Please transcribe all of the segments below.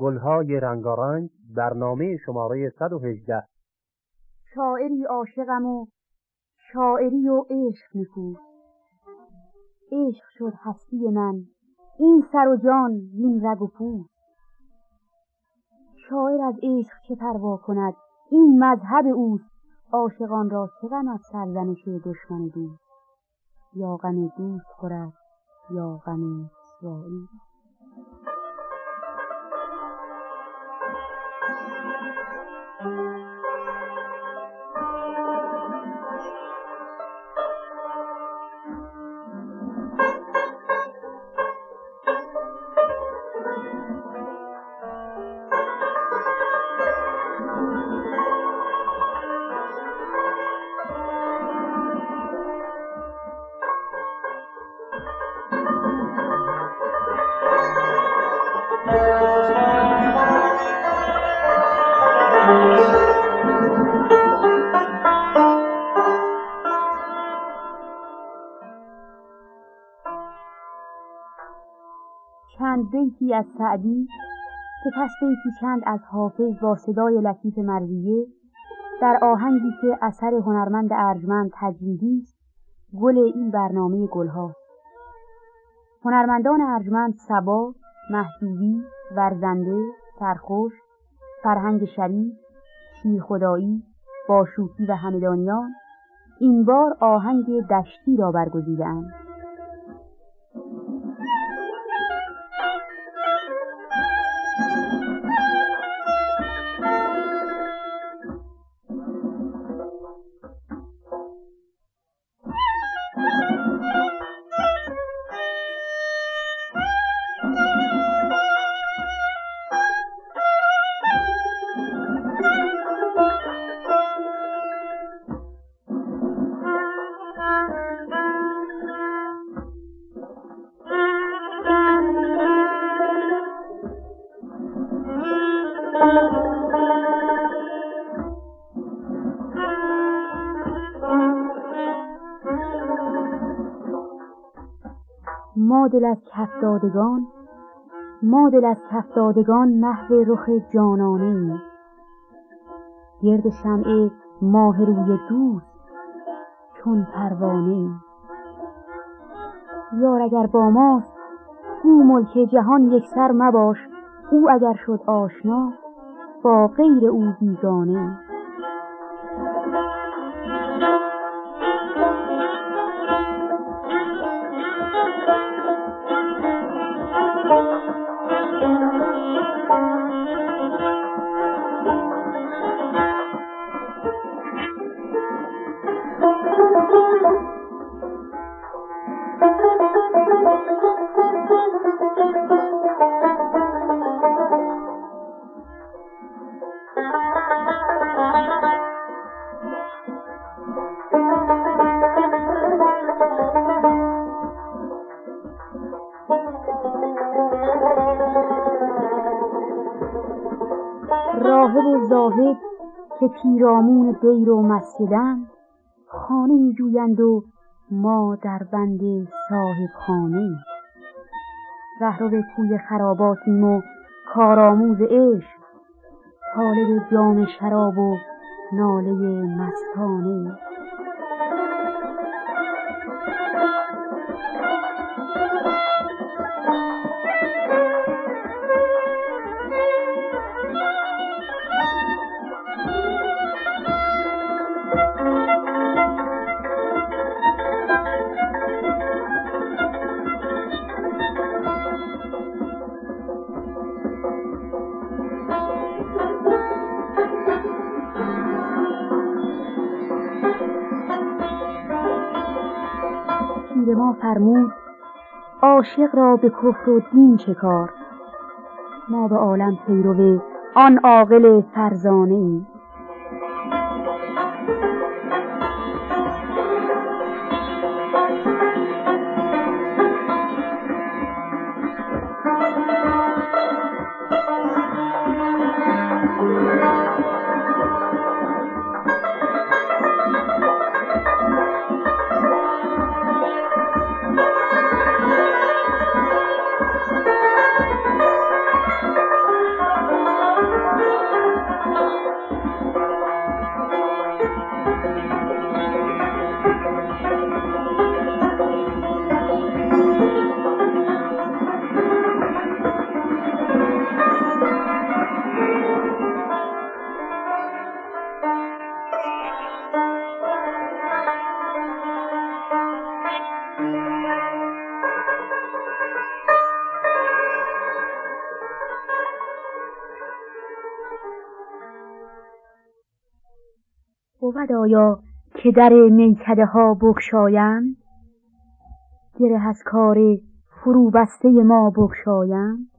گلهای رنگارنگ برنامه شماره 118 شاعری عاشقم و شاعری و عشق نکو. عشق شد هستی من این سر و جان این رگ و پوست شاعر از عشق چه پروا کند؟ این مذهب اوست. عاشقان را چه غم از سرزنش دشمن دوست یا غم دوست خورد یا غم اسرائیل بیتی از سعدی سپس بیتی چند از حافظ با صدای لطیف مرزیه در آهنگی که اثر هنرمند ارجمند تجویدی است گل این برنامه گلهاست هنرمندان ارجمند سبا محجوبی ورزنده سرخوش فرهنگ شریف شیرخدایی باشوکی و همدانیان این بار آهنگ دشتی را برگزیدهاند. دادگان ما دل از کف دادگان محو رخ جانانه ایم. گرد شمع ماه روی دوست چون پروانه ایم. یار اگر با ماست گو ملک جهان یکسر مباش او اگر شد آشنا با غیر او بیگانه راهب و زاهد که پیرامون دیر و مسجدند خانه جویند و ما در بند صاحب خانه رهرو کوی خراباتیم و کارآموز عشق طالب جام شراب و ناله مستانه پیر ما فرمود عاشق را به کفر و دین چه کار ما به عالم پیرو آن عاقل فرزانه ایم بود آیا که در میکده ها بگشایند گره از کار فرو بسته ما بگشایند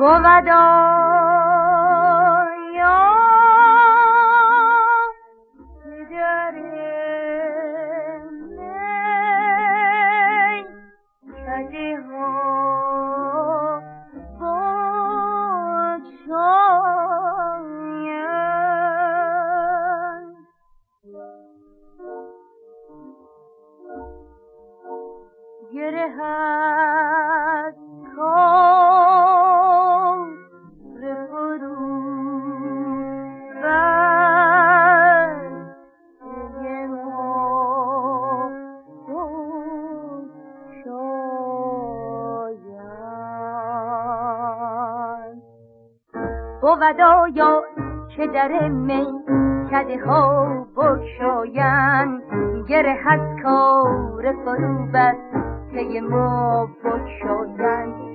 بود بود یا که در می کده ها بکشاین گره از کار فرو که ما بکشاین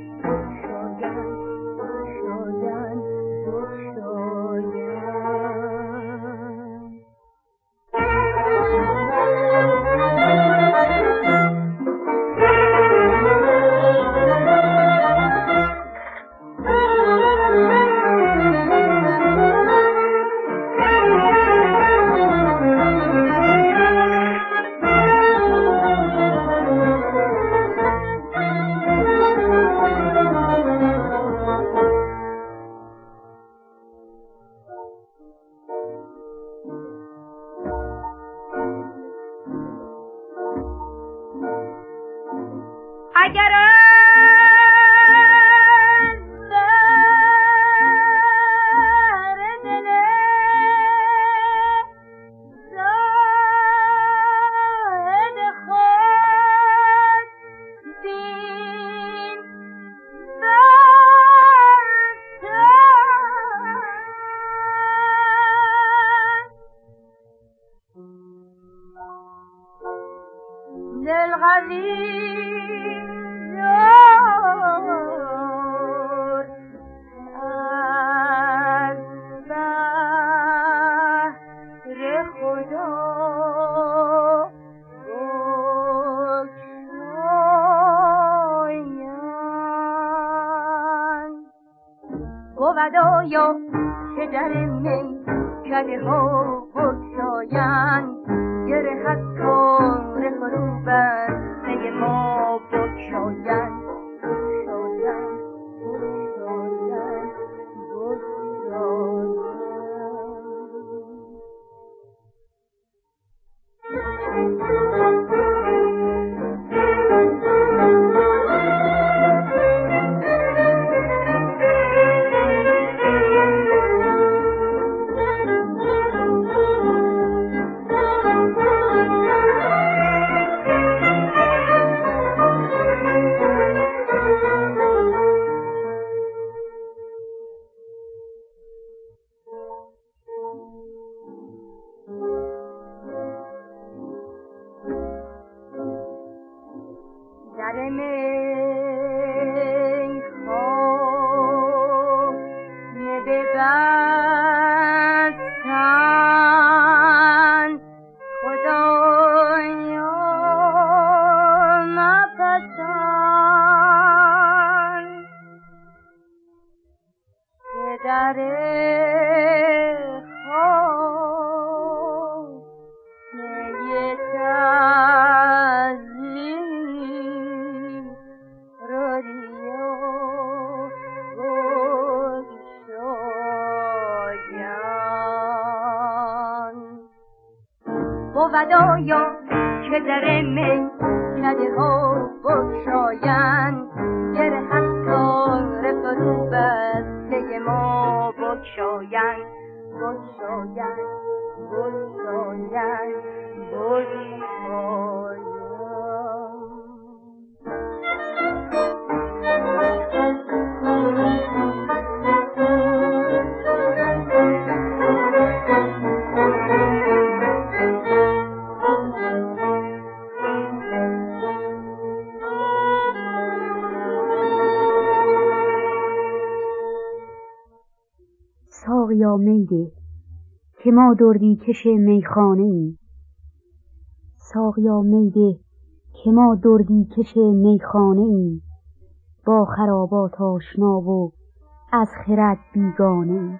یا که در می کده ها بگشایند گره از کار فرو بسته ما. بود آیا که در می کده ها بکشایند گره حسار فرو بسته ما بکشایند دردی کش میخانه ایم ساقیا میده که ما دردی کش میخانه ایم با خرابات آشنا و از خرد بیگانه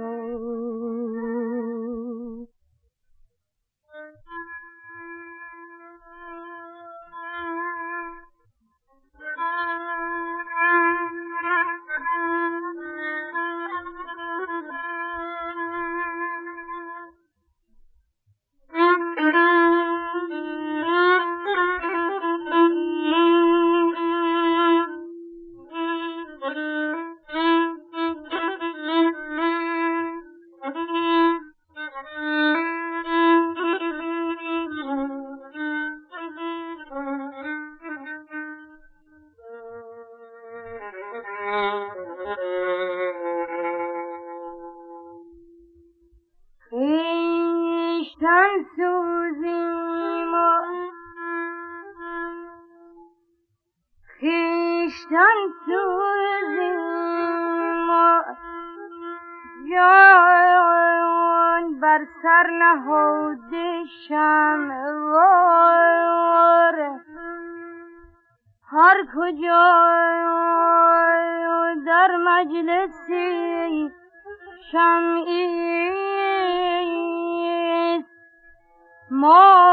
more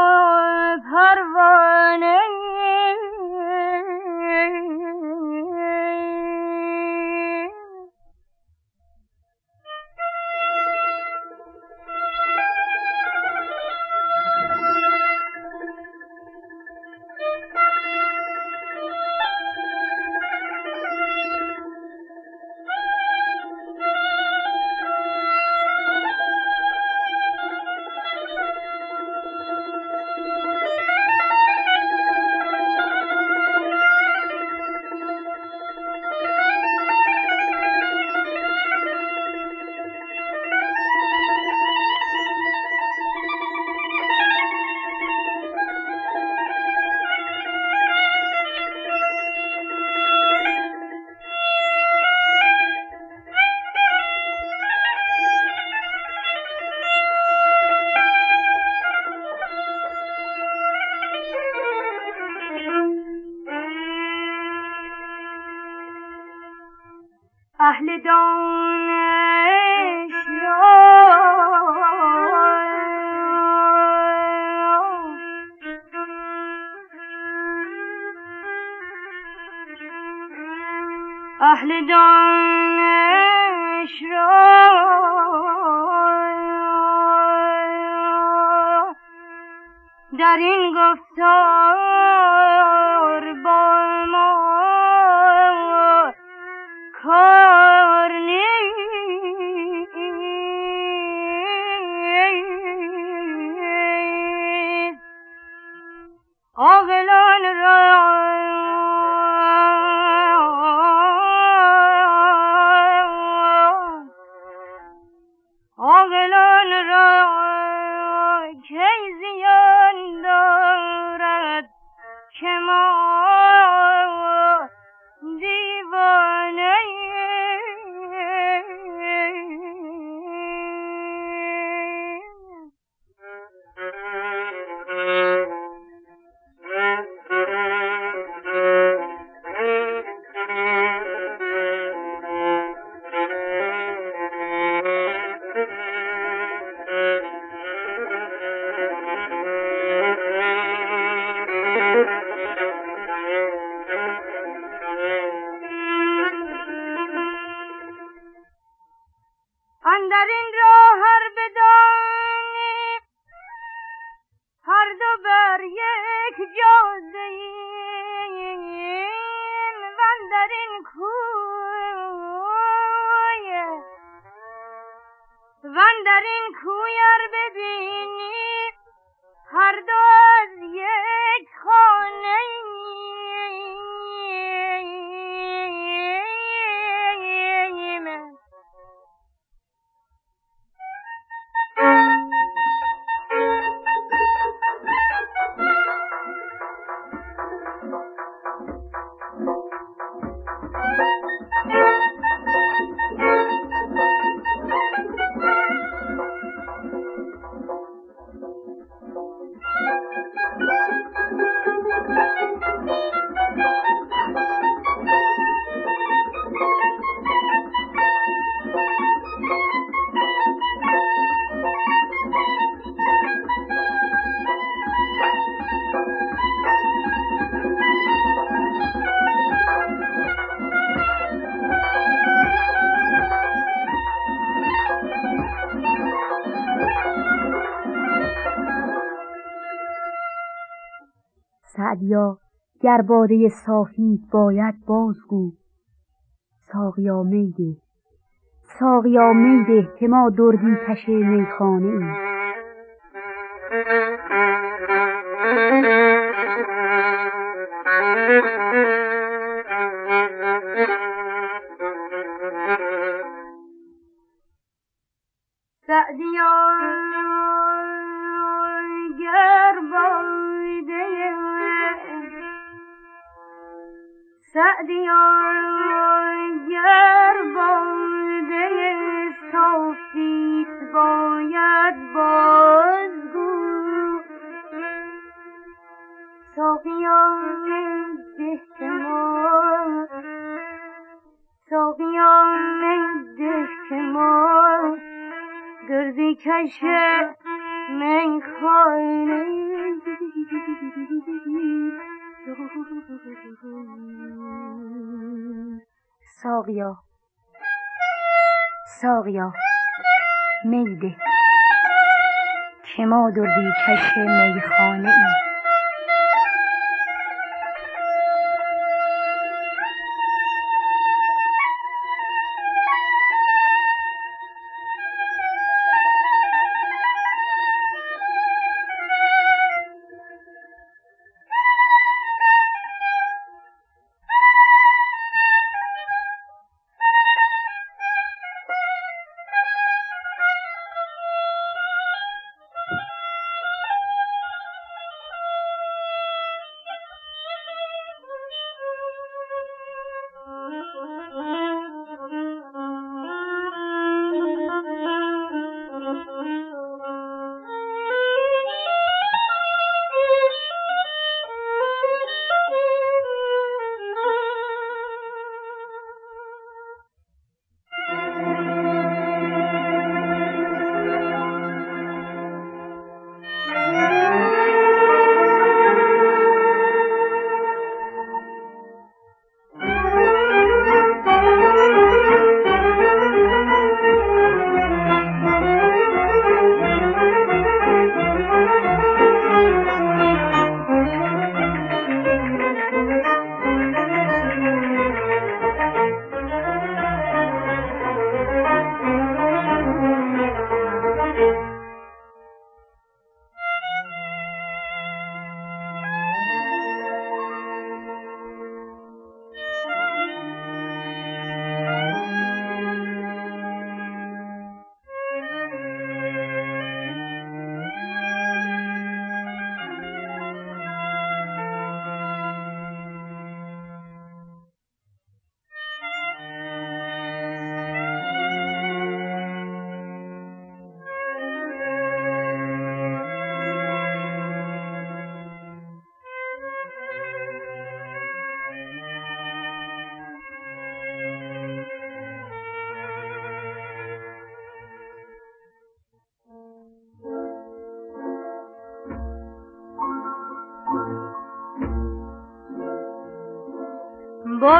گر باده صافیت باید بازگو. ساقیا میده ساقیا میده که ما دردی کش میخانه ایم. ساقیا. میده. که ما دردی کش میخانه ایم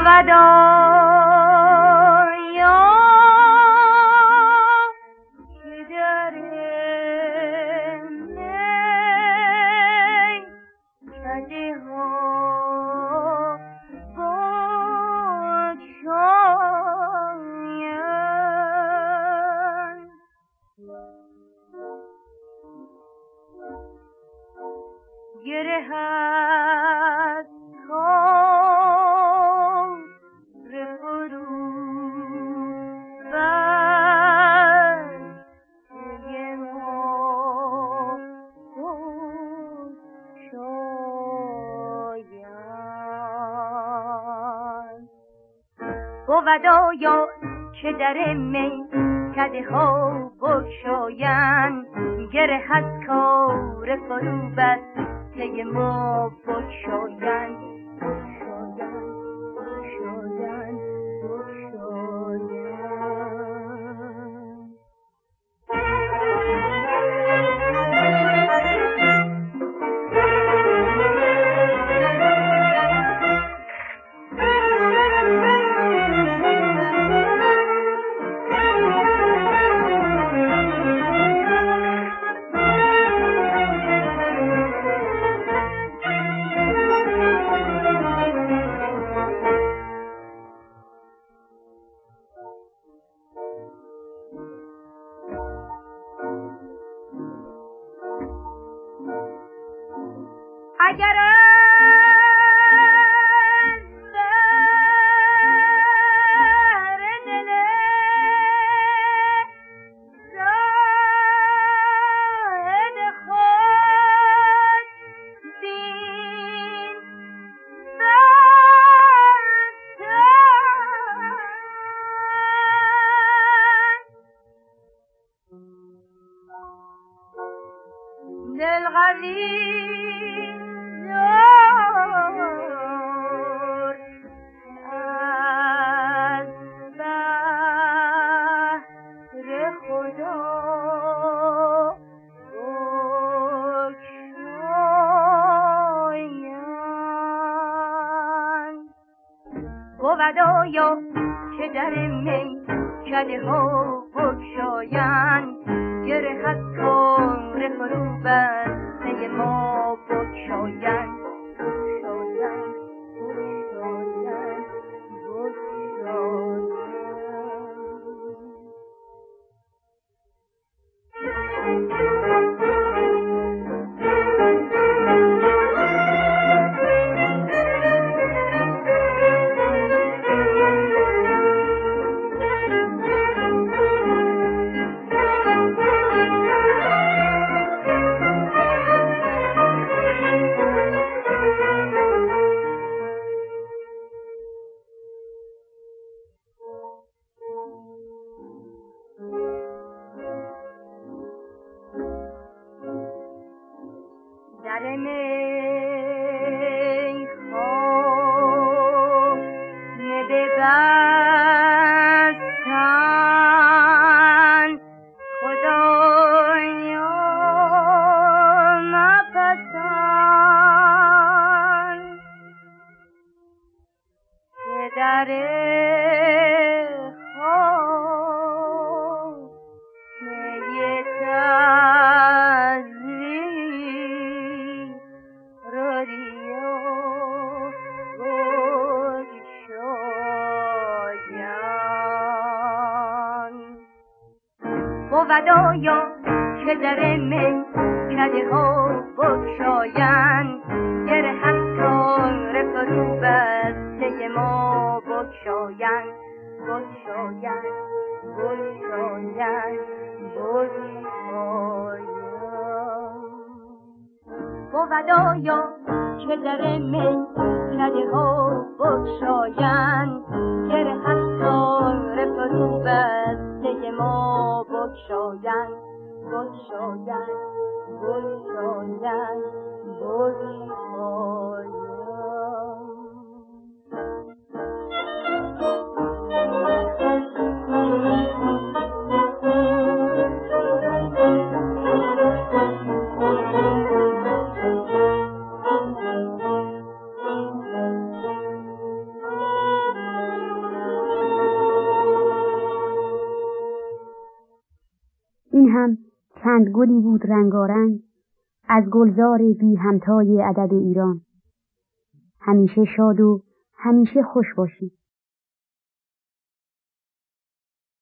Salvador. یا که در می کده ها بکشاین گره از کار فرو بسته ما در می کده ها بکشاین گره از کار فرو بسته ما بگشاین بگشاین بگشاین بگشاین چند گلی بود رنگارنگ از گلزار بی همتای ادب ایران. همیشه شاد و همیشه خوش باشید.